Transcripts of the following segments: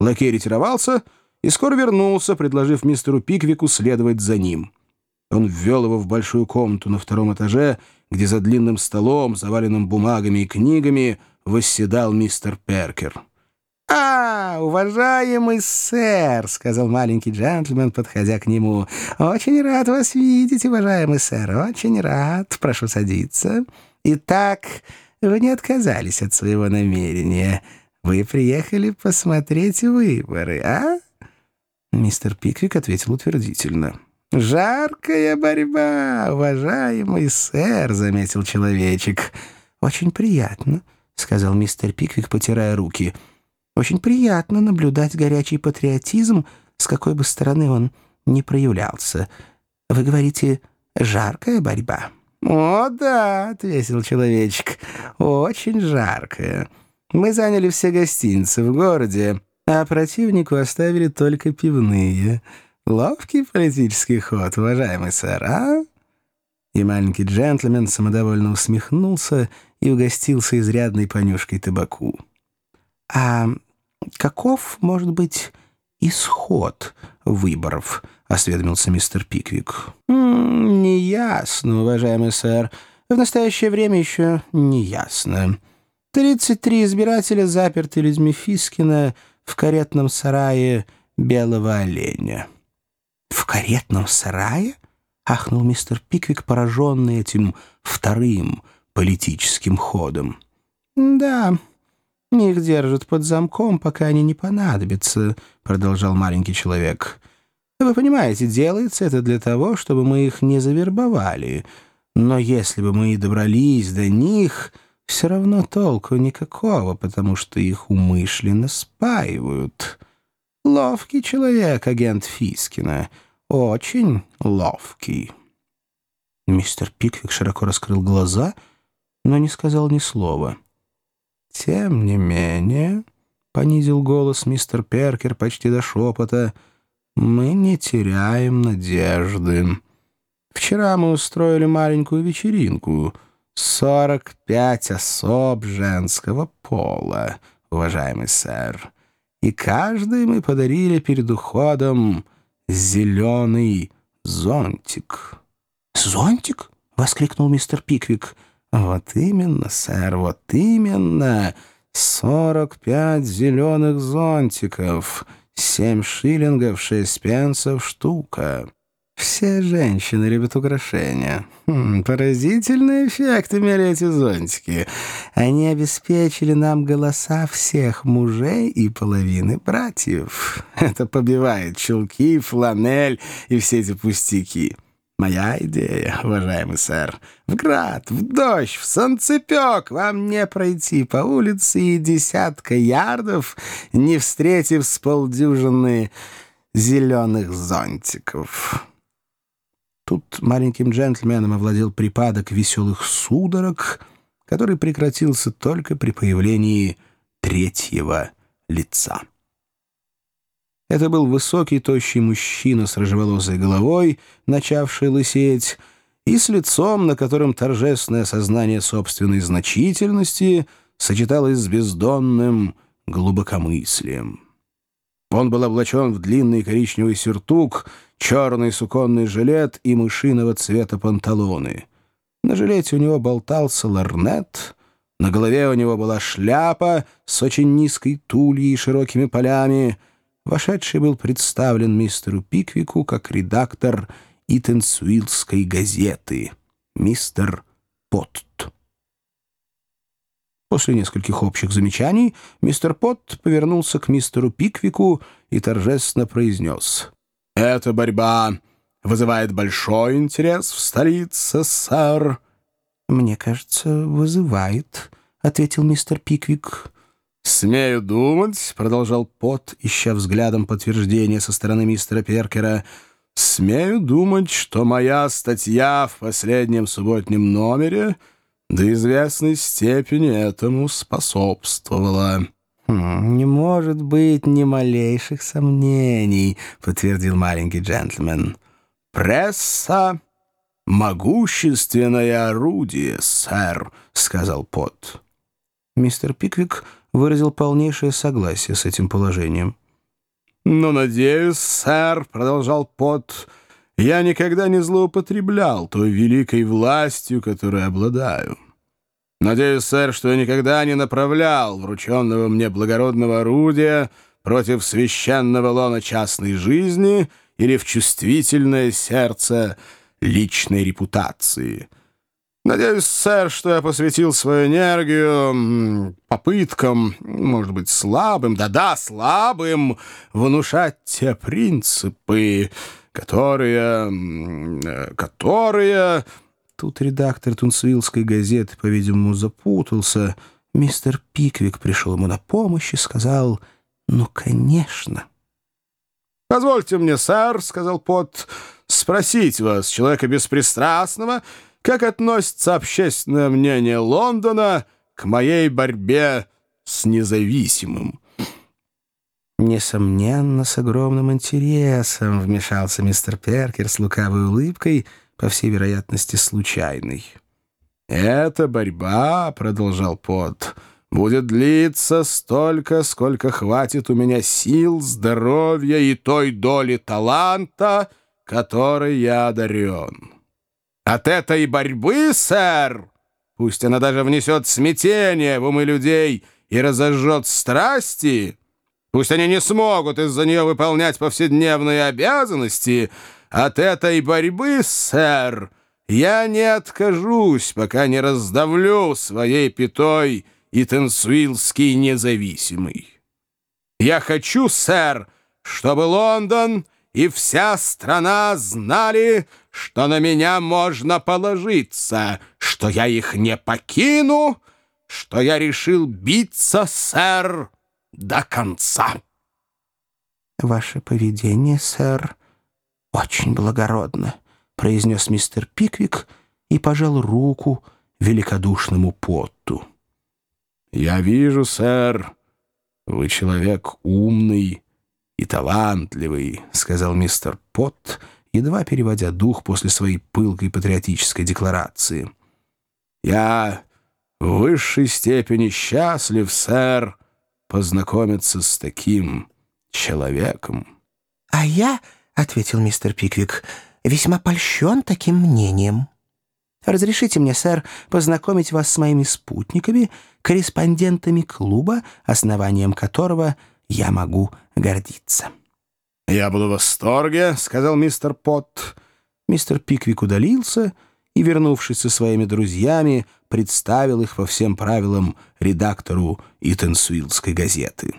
Лакей ретировался и скоро вернулся, предложив мистеру Пиквику следовать за ним. Он ввел его в большую комнату на втором этаже, где за длинным столом, заваленным бумагами и книгами, восседал мистер Перкер. «А, уважаемый сэр», — сказал маленький джентльмен, подходя к нему, — «очень рад вас видеть, уважаемый сэр, очень рад. Прошу садиться. Итак, вы не отказались от своего намерения. Вы приехали посмотреть выборы, а?» Мистер Пиквик ответил утвердительно. «Жаркая борьба, уважаемый сэр», — заметил человечек. «Очень приятно», — сказал мистер Пиквик, потирая руки. «Очень приятно наблюдать горячий патриотизм, с какой бы стороны он ни проявлялся. Вы говорите «жаркая борьба». «О, да», — ответил человечек, — «очень жаркая. Мы заняли все гостиницы в городе, а противнику оставили только пивные. Ловкий политический ход, уважаемый сэр, а?» И маленький джентльмен самодовольно усмехнулся и угостился изрядной понюшкой табаку. «А каков, может быть, исход выборов?» — осведомился мистер Пиквик. «Неясно, уважаемый сэр. В настоящее время еще неясно. 33 избирателя заперты людьми Фискина в каретном сарае белого оленя. «В каретном сарае?» — ахнул мистер Пиквик, пораженный этим вторым политическим ходом. «Да, их держат под замком, пока они не понадобятся», — продолжал маленький человек. «Вы понимаете, делается это для того, чтобы мы их не завербовали. Но если бы мы и добрались до них...» все равно толку никакого, потому что их умышленно спаивают. Ловкий человек, агент Фискина» очень ловкий». Мистер Пиквик широко раскрыл глаза, но не сказал ни слова. «Тем не менее», — понизил голос мистер Перкер почти до шепота, — «мы не теряем надежды. Вчера мы устроили маленькую вечеринку. Сорок пять особ женского пола, уважаемый сэр. И каждый мы подарили перед уходом зеленый зонтик». «Зонтик?» — воскликнул мистер Пиквик. «Вот именно, сэр, вот именно. Сорок пять зеленых зонтиков, семь шиллингов, шесть пенсов штука». Все женщины любят украшения. Хм, поразительный эффект имели эти зонтики. Они обеспечили нам голоса всех мужей и половины братьев. Это побивает чулки, фланель и все эти пустяки. Моя идея, уважаемый сэр. В град, в дождь, в солнцепек вам не пройти по улице и десятка ярдов, не встретив с полдюжины зеленых зонтиков». Тут маленьким джентльменом овладел припадок веселых судорог, который прекратился только при появлении третьего лица. Это был высокий, тощий мужчина с рыжеволосой головой, начавший лысеть, и с лицом, на котором торжественное сознание собственной значительности сочеталось с бездонным глубокомыслием. Он был облачен в длинный коричневый сюртук, черный суконный жилет и мышиного цвета панталоны. На жилете у него болтался ларнет, на голове у него была шляпа с очень низкой тульей и широкими полями. Вошедший был представлен мистеру Пиквику как редактор Итенсуилской газеты, мистер Потт. После нескольких общих замечаний мистер Потт повернулся к мистеру Пиквику и торжественно произнес. «Эта борьба вызывает большой интерес в столице, сэр». «Мне кажется, вызывает», — ответил мистер Пиквик. «Смею думать», — продолжал Пот, ища взглядом подтверждения со стороны мистера Перкера, «смею думать, что моя статья в последнем субботнем номере — до известной степени этому способствовала. Хм, «Не может быть ни малейших сомнений», — подтвердил маленький джентльмен. «Пресса — могущественное орудие, сэр», — сказал Пот. Мистер Пиквик выразил полнейшее согласие с этим положением. «Но, надеюсь, сэр», — продолжал Пот, — «я никогда не злоупотреблял той великой властью, которой обладаю. Надеюсь, сэр, что я никогда не направлял врученного мне благородного орудия против священного лона частной жизни или в чувствительное сердце личной репутации». Надеюсь, сэр, что я посвятил свою энергию попыткам, может быть, слабым, да-да, слабым, внушать те принципы, которые... которые... Тут редактор Тунсвиллской газеты, по-видимому, запутался. Мистер Пиквик пришел ему на помощь и сказал «Ну, конечно». «Позвольте мне, сэр», — сказал Пот, — «спросить вас, человека беспристрастного, — как относится общественное мнение Лондона к моей борьбе с независимым?» «Несомненно, с огромным интересом», — вмешался мистер Перкер с лукавой улыбкой, по всей вероятности, случайной. «Эта борьба», — продолжал Пот, — «будет длиться столько, сколько хватит у меня сил, здоровья и той доли таланта, которой я одарен». От этой борьбы, сэр, пусть она даже внесет смятение в умы людей и разожжет страсти, пусть они не смогут из-за нее выполнять повседневные обязанности, от этой борьбы, сэр, я не откажусь, пока не раздавлю своей пятой и Тенсуилский независимый. Я хочу, сэр, чтобы Лондон и вся страна знали, что на меня можно положиться, что я их не покину, что я решил биться, сэр, до конца. «Ваше поведение, сэр, очень благородно», — произнес мистер Пиквик и пожал руку великодушному Потту. «Я вижу, сэр, вы человек умный и талантливый», — сказал мистер Потт, — едва переводя дух после своей пылкой патриотической декларации. «Я в высшей степени счастлив, сэр, познакомиться с таким человеком». «А я, — ответил мистер Пиквик, — весьма польщен таким мнением. Разрешите мне, сэр, познакомить вас с моими спутниками, корреспондентами клуба, основанием которого я могу гордиться». «Я буду в восторге», — сказал мистер Пот. Мистер Пиквик удалился и, вернувшись со своими друзьями, представил их по всем правилам редактору Итенсуилской газеты.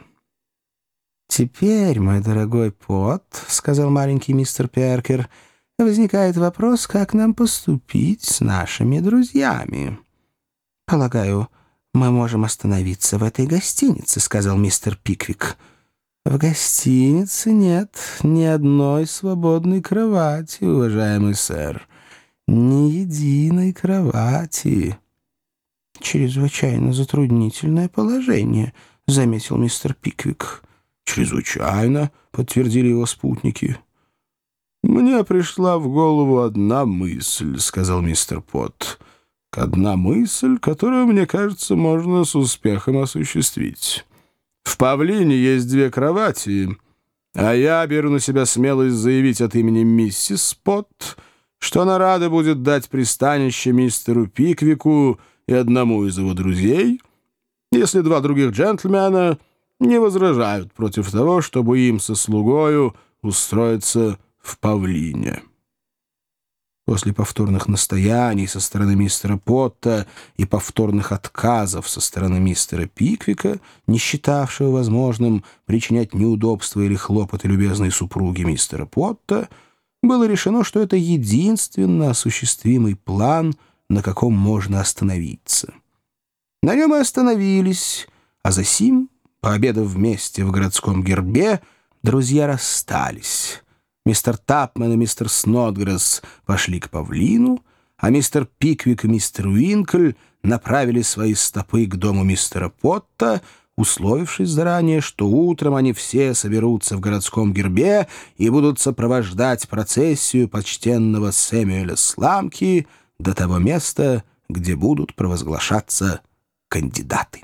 «Теперь, мой дорогой Пот», — сказал маленький мистер Перкер, — «возникает вопрос, как нам поступить с нашими друзьями». «Полагаю, мы можем остановиться в этой гостинице», — сказал мистер Пиквик. В гостинице нет ни одной свободной кровати, уважаемый сэр. Ни единой кровати. Чрезвычайно затруднительное положение, заметил мистер Пиквик. Чрезвычайно, подтвердили его спутники. «Мне пришла в голову одна мысль», — сказал мистер Пот. «Одна мысль, которую, мне кажется, можно с успехом осуществить». В Павлине есть две кровати, а я беру на себя смелость заявить от имени миссис Спот, что она рада будет дать пристанище мистеру Пиквику и одному из его друзей, если два других джентльмена не возражают против того, чтобы им со слугою устроиться в Павлине». После повторных настояний со стороны мистера Потта и повторных отказов со стороны мистера Пиквика, не считавшего возможным причинять неудобства или хлопоты любезной супруги мистера Потта, было решено, что это единственно осуществимый план, на каком можно остановиться. На нем и остановились, а за сим, пообедав вместе в городском гербе, друзья расстались — Мистер Тапмен и мистер Снодгресс пошли к павлину, а мистер Пиквик и мистер Уинкль направили свои стопы к дому мистера Потта, условившись заранее, что утром они все соберутся в городском гербе и будут сопровождать процессию почтенного Сэмюэля Сламки до того места, где будут провозглашаться кандидаты.